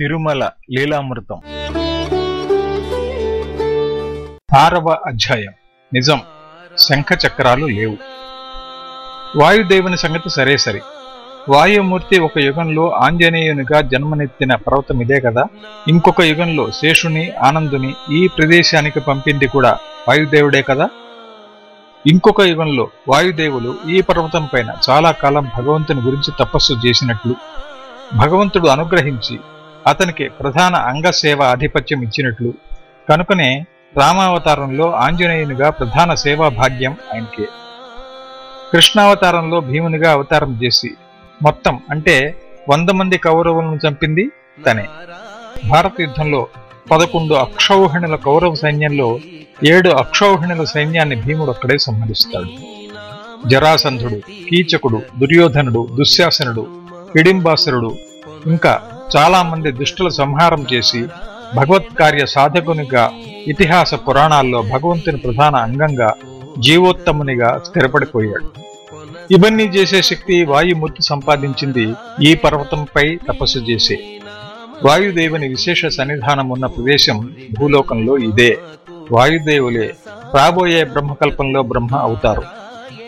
తిరుమల లీలామృతం. ఆరవ అధ్యాయం. నిజం. శంఖ చక్రాలు లేవు. వాయుదేవుని సంగతి సరే సరే. వాయుమూర్తి ఒక యుగంలో ఆంజనేయునిగా జన్మనెత్తిన పర్వతం ఇదే కదా? ఇంకొక యుగంలో శేషుని ఆనందుని ఈ ప్రదేశానికి పంపింది కూడా వాయుదేవుడే కదా? ఇంకొక యుగంలో వాయుదేవులు ఈ పర్వతం పైన చాలా కాలం భగవంతుని గురించి తపస్సు చేసినట్లు భగవంతుడు అనుగ్రహించి అతనికి ప్రధాన అంగసేవ ఆధిపత్యం ఇచ్చినట్లు. కనుకనే రామావతారంలో ఆంజనేయునిగా ప్రధాన సేవా భాగ్యం ఆయనకే. కృష్ణావతారంలో భీమునిగా అవతారం చేసి మొత్తం అంటే వంద మంది కౌరవులను చంపింది తనే. భారత యుద్ధంలో పదకొండు అక్షౌహిణుల కౌరవ సైన్యంలో ఏడు అక్షౌహిణుల సైన్యాన్ని భీముడు అక్కడే సంహరిస్తాడు. జరాసంధుడు కీచకుడు దుర్యోధనుడు దుశ్శాసనుడు హిడింబాసురుడు ఇంకా చాలా మంది దుష్టుల సంహారం చేసి భగవత్కార్య సాధకునిగా ఇతిహాస పురాణాల్లో భగవంతుని ప్రధాన అంగంగా జీవోత్తమునిగా స్థిరపడిపోయాడు. ఇవన్నీ చేసే శక్తి వాయుమూర్తి సంపాదించింది ఈ పర్వతంపై తపస్సు చేసే. వాయుదేవుని విశేష సన్నిధానం ఉన్న ప్రదేశం భూలోకంలో ఇదే. వాయుదేవులే రాబోయే బ్రహ్మకల్పంలో బ్రహ్మ అవుతారు.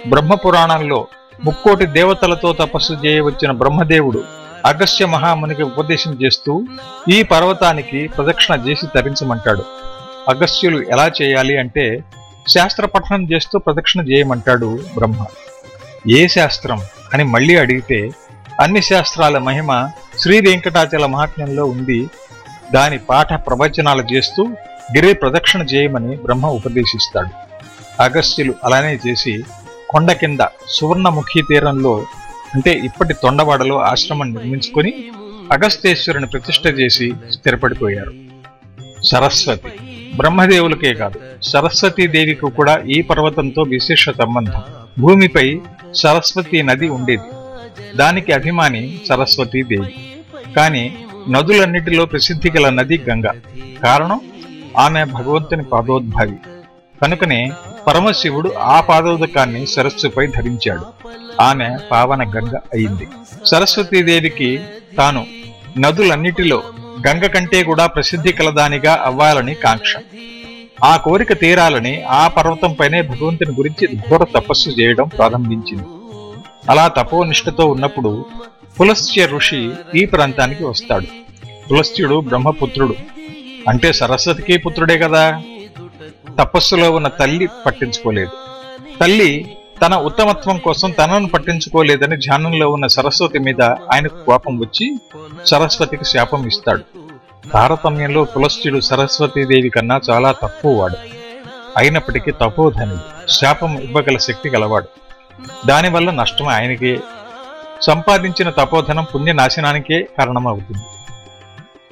బ్రహ్మ పురాణంలో ముక్కోటి దేవతలతో తపస్సు చేయవచ్చిన బ్రహ్మదేవుడు అగస్త్య మహామునికి ఉపదేశం చేస్తూ ఈ పర్వతానికి ప్రదక్షిణ చేసి తరించమంటాడు. అగస్త్యులు ఎలా చేయాలి అంటే శాస్త్ర పఠనం చేస్తూ ప్రదక్షిణ చేయమంటాడు బ్రహ్మ. ఏ శాస్త్రం అని మళ్ళీ అడిగితే అన్ని శాస్త్రాల మహిమ శ్రీ వెంకటాచల మహాత్మ్యంలో ఉంది. దాని పాఠ ప్రవచనాలు చేస్తూ గిరి ప్రదక్షిణ చేయమని బ్రహ్మ ఉపదేశిస్తాడు. అగస్త్యులు అలానే చేసి కొండ కింద సువర్ణముఖి తీరంలో అంటే ఇప్పటి తొండవాడలో ఆశ్రమం నిర్మించుకొని అగస్తేశ్వరుని ప్రతిష్ట చేసి స్థిరపడిపోయారు. సరస్వతి. బ్రహ్మదేవులకే కాదు సరస్వతీదేవికి కూడా ఈ పర్వతంతో విశేష సంబంధం. భూమిపై సరస్వతి నది ఉండేది. దానికి అభిమాని సరస్వతీదేవి కానీ నదులన్నిటిలో ప్రసిద్ధి గల నది గంగ. కారణం ఆమె భగవంతుని పాదోద్భావి. కనుకనే పరమశివుడు ఆ పాదోదకాన్ని సరస్సుపై ధరించాడు. ఆమె పావన గంగ అయింది. సరస్వతీదేవికి తాను నదులన్నిటిలో గంగ కంటే కూడా ప్రసిద్ధి కలదానిగా అవ్వాలని కాంక్ష. ఆ కోరిక తీరాలని ఆ పర్వతంపైనే భగవంతుని గురించి ఘోర తపస్సు చేయడం ప్రారంభించింది. అలా తపోనిష్టతో ఉన్నప్పుడు పులస్త్య ఋషి ఈ ప్రాంతానికి వస్తాడు. పులస్త్యుడు బ్రహ్మపుత్రుడు. అంటే సరస్వతికి పుత్రుడే కదా? తపస్సులో ఉన్న తల్లి పట్టించుకోలేదు. తల్లి తన ఉత్తమత్వం కోసం తనను పట్టించుకోలేదని ధ్యానంలో ఉన్న సరస్వతి మీద ఆయనకు కోపం వచ్చి సరస్వతికి శాపం ఇస్తాడు. తారతమ్యంలో పులస్త్యుడు సరస్వతీదేవి కన్నా చాలా తక్కువవాడు. అయినప్పటికీ తపోధని శాపం ఇవ్వగల శక్తి గలవాడు. దానివల్ల నష్టం ఆయనకే. సంపాదించిన తపోధనం పుణ్యనాశనానికే కారణమవుతుంది.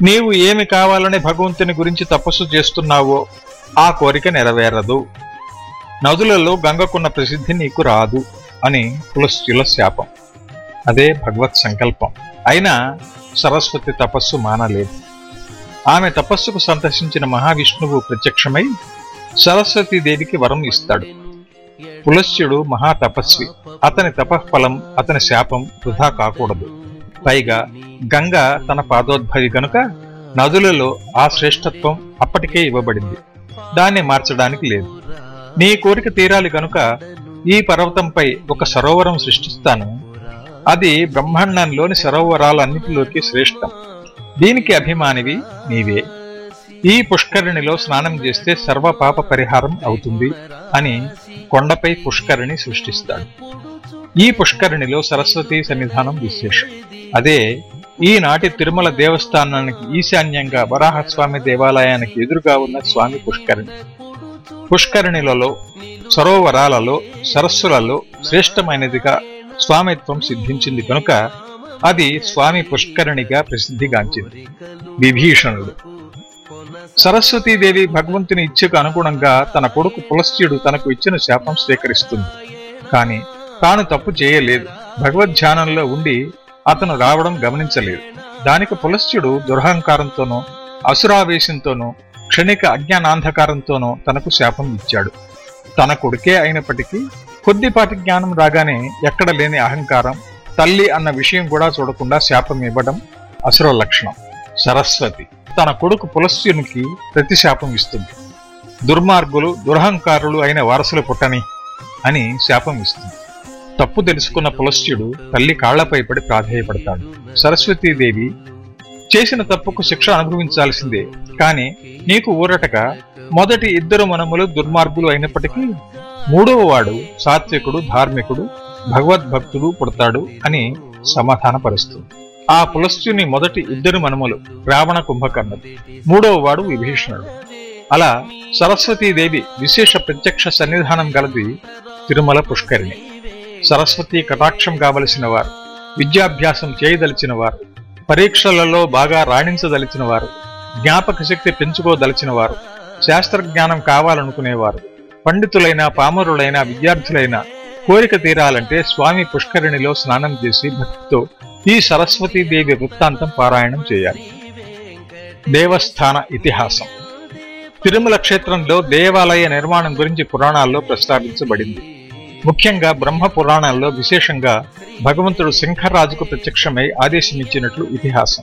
నీవు ఏమి కావాలని భగవంతుని గురించి తపస్సు చేస్తున్నావో ఆ కోరిక నెరవేరదు. నదులలో గంగకున్న ప్రసిద్ధి నీకు రాదు అని పులస్త్యుల శాపం. అదే భగవత్ సంకల్పం. అయినా సరస్వతి తపస్సు మానలేదు. ఆమె తపస్సుకు సంతసించిన మహావిష్ణువు ప్రత్యక్షమై సరస్వతీదేవికి వరం ఇస్తాడు. పులస్యుడు మహాతపస్వి అతని తపఃఫలం అతని శాపం వృధా కాకూడదు. పైగా గంగ తన పాదోద్భవి గనుక నదులలో ఆ శ్రేష్టత్వం అప్పటికే ఇవ్వబడింది. దాన్ని మార్చడానికి లేదు. నీ కోరిక తీరాలి కనుక ఈ పర్వతంపై ఒక సరోవరం సృష్టిస్తాను. అది బ్రహ్మాండంలోని సరోవరాలన్నిటిలోకి శ్రేష్టం. దీనికి అభిమానివి నీవే. ఈ పుష్కరిణిలో స్నానం చేస్తే సర్వ పాప పరిహారం అవుతుంది అని కొండపై పుష్కరిణి సృష్టిస్తాడు. ఈ పుష్కరిణిలో సరస్వతి సన్నిధానం విశేషం. అదే ఈనాటి తిరుమల దేవస్థానానికి ఈశాన్యంగా వరాహస్వామి దేవాలయానికి ఎదురుగా ఉన్న స్వామి పుష్కరిణి. పుష్కరిణిలలో సరోవరాలలో సరస్సులలో శ్రేష్టమైనదిగా స్వామిత్వం సిద్ధించింది కనుక అది స్వామి పుష్కరిణిగా ప్రసిద్ధిగాంచింది. విభీషణుడు. సరస్వతీదేవి భగవంతుని ఇచ్చకు అనుగుణంగా తన కొడుకు పులస్త్యుడు తనకు ఇచ్చిన శాపం స్వీకరిస్తుంది. కాని తాను తప్పు చేయలేదు. భగవద్ధ్యానంలో ఉండి అతను రావడం గమనించలేదు. దానికి పులస్త్యుడు దురహంకారంతోనూ అసురావేశంతోనూ క్షణిక అజ్ఞానాంధకారంతోనూ తనకు శాపం ఇచ్చాడు. తన కొడుకే అయినప్పటికీ కొద్దిపాటి జ్ఞానం రాగానే ఎక్కడ లేని అహంకారం తల్లి అన్న విషయం కూడా చూడకుండా శాపం ఇవ్వడం అసుర లక్షణం. సరస్వతి తన కొడుకు పులస్త్యునికి ప్రతిశాపం ఇస్తుంది. దుర్మార్గులు దురహంకారులు అయిన వారసులు పుట్టని అని శాపం ఇస్తుంది. తప్పు తెలుసుకున్న పులస్త్యుడు తల్లి కాళ్ళపై పడి ప్రాధేయపడతాడు. సరస్వతీదేవి చేసిన తప్పుకు శిక్ష అనుభవించాల్సిందే. కాని నీకు ఊరటక మొదటి ఇద్దరు మనములు దుర్మార్గులు అయినప్పటికీ మూడవ వాడు సాత్వికుడు ధార్మికుడు భగవద్భక్తుడు పుడతాడు అని సమాధానపరుస్తుంది ఆ పులస్త్యుని మొదటి ఇద్దరు మనములు రావణ కుంభకర్ణుడు మూడవ వాడు విభీషణుడు. అలా సరస్వతీదేవి విశేష ప్రత్యక్ష సన్నిధానం గలది తిరుమల పుష్కరిణి. సరస్వతి కటాక్షం కావలసిన వారు విద్యాభ్యాసం చేయదలిచిన వారు పరీక్షలలో బాగా రాణించదలిచిన వారు జ్ఞాపక శక్తి పెంచుకోదలిచిన వారు శాస్త్రజ్ఞానం కావాలనుకునేవారు పండితులైన పామరులైన విద్యార్థులైన కోరిక తీరాలంటే స్వామి పుష్కరిణిలో స్నానం చేసి భక్తితో ఈ సరస్వతీదేవి వృత్తాంతం పారాయణం చేయాలి. దేవస్థాన ఇతిహాసం. తిరుమల క్షేత్రంలో దేవాలయ నిర్మాణం గురించి పురాణాల్లో ప్రస్తావించబడింది. ముఖ్యంగా బ్రహ్మ పురాణాల్లో విశేషంగా భగవంతుడు శంఖరాజుకు ప్రత్యక్షమై ఆదేశమిచ్చినట్లు ఇతిహాసం.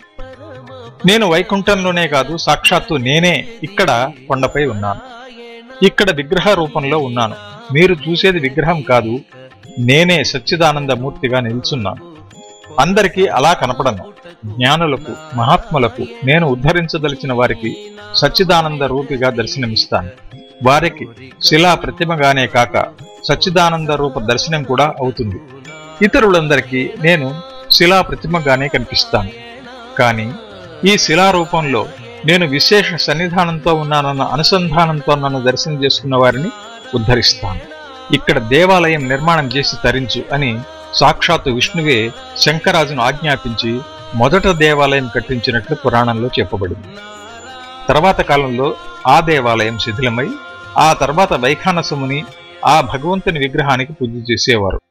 నేను వైకుంఠంలోనే కాదు సాక్షాత్తు నేనే ఇక్కడ కొండపై ఉన్నాను. ఇక్కడ విగ్రహ రూపంలో ఉన్నాను. మీరు చూసేది విగ్రహం కాదు నేనే సచ్చిదానంద మూర్తిగా నిల్చున్నాను. అందరికీ అలా కనపడను. జ్ఞానులకు మహాత్ములకు నేను ఉద్ధరించదలిచిన వారికి సచ్చిదానంద రూపిగా దర్శనమిస్తాను. వారికి శిలా ప్రతిమగానే కాక సచ్చిదానంద రూప దర్శనం కూడా అవుతుంది. ఇతరులందరికీ నేను శిలా ప్రతిమగానే కనిపిస్తాను. కానీ ఈ శిలారూపంలో నేను విశేష సన్నిధానంతో ఉన్నానన్న అనుసంధానంతో నన్ను దర్శనం చేసుకున్న వారిని ఉద్ధరిస్తాను. ఇక్కడ దేవాలయం నిర్మాణం చేసి తరించు అని సాక్షాత్తు విష్ణువే శంకరాజును ఆజ్ఞాపించి మొదట దేవాలయం కట్టించినట్లు పురాణంలో చెప్పబడింది. తర్వాత కాలంలో ఆ దేవాలయం శిథిలమై ఆ తర్వాత వైఖానసముని ఆ భగవంతుని విగ్రహానికి పూజ చేసేవారు.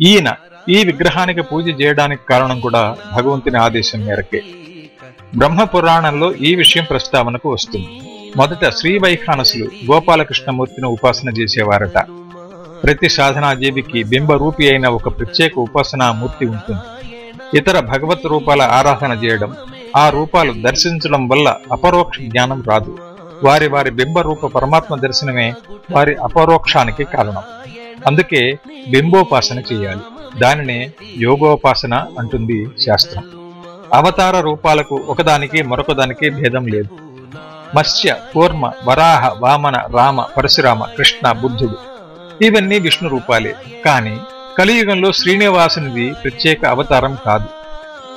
ఈయన ఈ విగ్రహానికి పూజ చేయడానికి కారణం కూడా భగవంతుని ఆదేశం మేరకే. బ్రహ్మ పురాణంలో ఈ విషయం ప్రస్తావనకు వస్తుంది. మొదట శ్రీ వైఖానసులు గోపాలకృష్ణమూర్తిని ఉపాసన చేసేవారట. ప్రతి సాధనాజీవికి బింబరూపి అయిన ఒక ప్రత్యేక ఉపాసనా మూర్తి ఉంటుంది. ఇతర భగవత్ రూపాల ఆరాధన చేయడం ఆ రూపాలు దర్శించడం వల్ల అపరోక్ష జ్ఞానం రాదు. వారి వారి బింబరూప పరమాత్మ దర్శనమే వారి అపరోక్షానికి కారణం. అందుకే బింబోపాసన చేయాలి. దానినే యోగోపాసన అంటుంది శాస్త్రం. అవతార రూపాలకు ఒకదానికి మరొకదానికి భేదం లేదు. మత్స్య కూర్మ వరాహ వామన రామ పరశురామ కృష్ణ బుద్ధుడు ఇవన్నీ విష్ణు రూపాలే. కాని కలియుగంలో శ్రీనివాసునిది ప్రత్యేక అవతారం కాదు.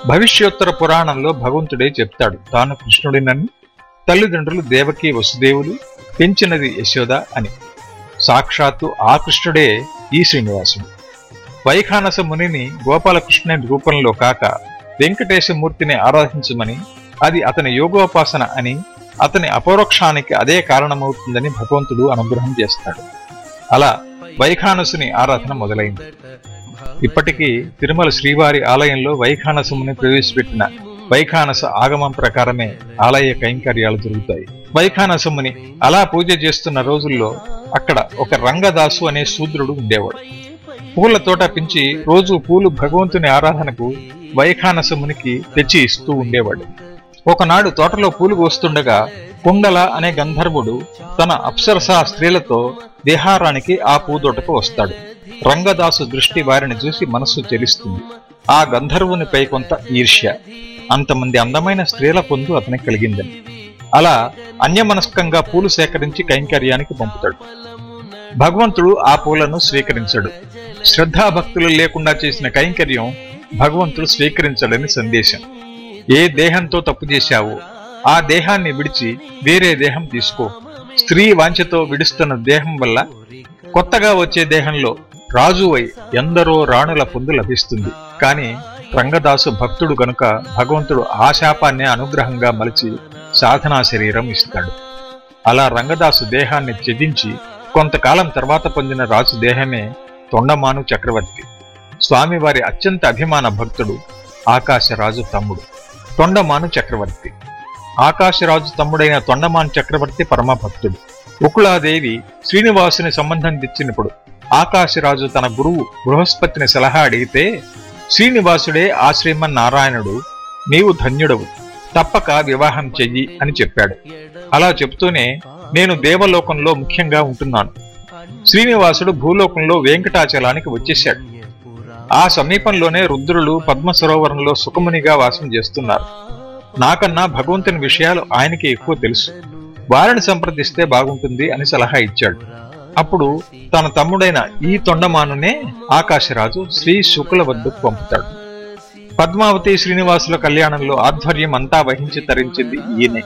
భవిష్యోత్తర పురాణంలో భగవంతుడే చెప్తాడు. తాను కృష్ణుడినని తల్లిదండ్రులు దేవకి వసుదేవులు పెంచినది యశోద అని. సాక్షాత్తు ఆ కృష్ణుడే ఈ శ్రీనివాసుడు. వైఖానస మునిని గోపాలకృష్ణుని రూపంలో కాక వెంకటేశమూర్తిని ఆరాధించమని అది అతని యోగోపాసన అని అతని అపరోక్షానికి అదే కారణమవుతుందని భగవంతుడు అనుగ్రహం చేస్తాడు. అలా వైఖానసుని ఆరాధన మొదలైంది. ఇప్పటికీ తిరుమల శ్రీవారి ఆలయంలో వైఖానసముని ప్రవేశపెట్టిన వైఖానస ఆగమం ప్రకారమే ఆలయ కైంకర్యాలు జరుగుతాయి. వైఖానసముని అలా పూజ చేస్తున్న రోజుల్లో అక్కడ ఒక రంగదాసు అనే శూద్రుడు ఉండేవాడు. పూల తోట పెంచి రోజు పూలు భగవంతుని ఆరాధనకు వైఖానసమునికి తెచ్చి ఇస్తూ ఉండేవాడు. ఒకనాడు తోటలో పూలు కోస్తుండగా కుండల అనే గంధర్వుడు తన అప్సరసా స్త్రీలతో దేహారానికి ఆ పూదోటకు వస్తాడు. రంగదాసు దృష్టి వారిని చూసి మనస్సు చెలిస్తుంది. ఆ గంధర్వునిపై కొంత ఈర్ష్య. అంతమంది అందమైన స్త్రీల పొందు అతనికి కలిగిందని. అలా అన్యమనస్కంగా పూలు సేకరించి కైంకర్యానికి పంపుతాడు. భగవంతుడు ఆ పూలను స్వీకరించడు. శ్రద్ధాభక్తులు లేకుండా చేసిన కైంకర్యం భగవంతుడు స్వీకరించడని సందేశం. ఏ దేహంతో తప్పు చేశావో ఆ దేహాన్ని విడిచి వేరే దేహం తీసుకో. స్త్రీ వాంఛతో విడుస్తున్న దేహం వల్ల కొత్తగా వచ్చే దేహంలో రాజువై ఎందరో రాణుల పొందు లభిస్తుంది. కాని రంగదాసు భక్తుడు గనుక భగవంతుడు ఆ శాపాన్నే అనుగ్రహంగా మలిచి సాధనా శరీరం ఇస్తాడు. అలా రంగదాసు దేహాన్ని త్యజించి కొంతకాలం తర్వాత పొందిన రాజు దేహమే తొండమాను చక్రవర్తి. స్వామివారి అత్యంత అభిమాన భక్తుడు ఆకాశరాజు తమ్ముడు తొండమాను చక్రవర్తి. ఆకాశరాజు తమ్ముడైన తొండమాను చక్రవర్తి పరమభక్తుడు ఉకుళాదేవి ఉకులాదేవి శ్రీనివాసుని సంబంధం తెచ్చినప్పుడు ఆకాశరాజు తన గురువు బృహస్పతిని సలహా అడిగితే శ్రీనివాసుడే ఆ శ్రీమన్నారాయణుడు నీవు ధన్యుడవు. తప్పక వివాహం చెయ్యి అని చెప్పాడు. అలా చెప్తూనే నేను దేవలోకంలో ముఖ్యంగా ఉంటున్నాను. శ్రీనివాసుడు భూలోకంలో వెంకటాచలానికి వచ్చేశాడు. ఆ సమీపంలోనే రుద్రులు పద్మ సరోవరంలో సుఖమునిగా వాసం చేస్తున్నారు. నాకన్నా భగవంతుని విషయాలు ఆయనకి ఎక్కువ తెలుసు. వారిని సంప్రదిస్తే బాగుంటుంది అని సలహా ఇచ్చాడు. అప్పుడు తన తమ్ముడైన ఈ తొండమానునే ఆకాశరాజు శ్రీ శుక్ల వద్దకు పంపుతాడు. పద్మావతి శ్రీనివాసుల కళ్యాణంలో ఆధ్వర్యం అంతా వహించి తరించింది ఈయనే.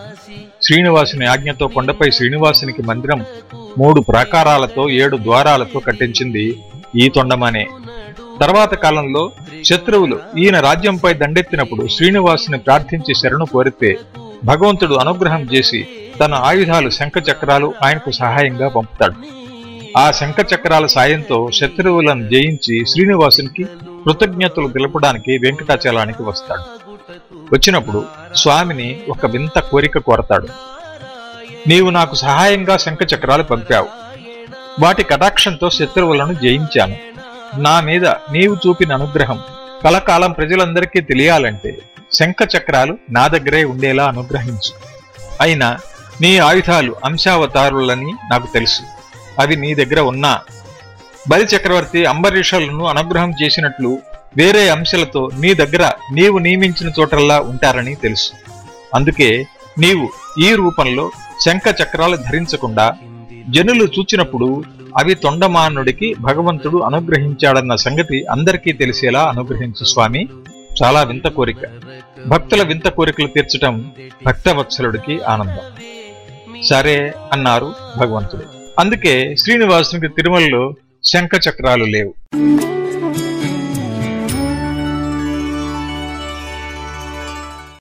శ్రీనివాసుని ఆజ్ఞతో కొండపై శ్రీనివాసునికి మందిరం మూడు ప్రాకారాలతో ఏడు ద్వారాలతో కట్టించింది ఈ తొండమానే. తర్వాత కాలంలో శత్రువులు ఈయన రాజ్యంపై దండెత్తినప్పుడు శ్రీనివాసుని ప్రార్థించి శరణు కోరితే భగవంతుడు అనుగ్రహం చేసి తన ఆయుధాలు శంఖ చక్రాలు ఆయనకు సహాయంగా పంపుతాడు. ఆ శంఖ చక్రాల సాయంతో శత్రువులను జయించి శ్రీనివాసునికి కృతజ్ఞతలు తెలపడానికి వెంకటాచలానికి వస్తాడు. వచ్చినప్పుడు స్వామిని ఒక వింత కోరిక కోరతాడు. నీవు నాకు సహాయంగా శంఖ చక్రాలు పంపావు. వాటి కటాక్షంతో శత్రువులను జయించాను. నా మీద నీవు చూపిన అనుగ్రహం కలకాలం ప్రజలందరికీ తెలియాలంటే శంఖ చక్రాలు నా దగ్గరే ఉండేలా అనుగ్రహించు. అయినా నీ ఆయుధాలు అంశావతారులని నాకు తెలుసు. అవి నీ దగ్గర ఉన్నా. బలి చక్రవర్తి అంబరీషులను అనుగ్రహం చేసినట్లు వేరే అంశాలతో నీ దగ్గర నీవు నియమించిన చోటల్లా ఉంటారని తెలుసు. అందుకే నీవు ఈ రూపంలో శంఖ చక్రాలు ధరించకుండా జనులు చూచినప్పుడు అవి తొండమానుడికి భగవంతుడు అనుగ్రహించాడన్న సంగతి అందరికీ తెలిసేలా అనుగ్రహించు స్వామి. చాలా వింత కోరిక. భక్తుల వింత కోరికలు తీర్చటం భక్తవత్సలుడికి ఆనందం. సరే అన్నారు భగవంతుడు. అందుకే శ్రీనివాసునికి తిరుమలలో శంఖ చక్రాలు లేవు.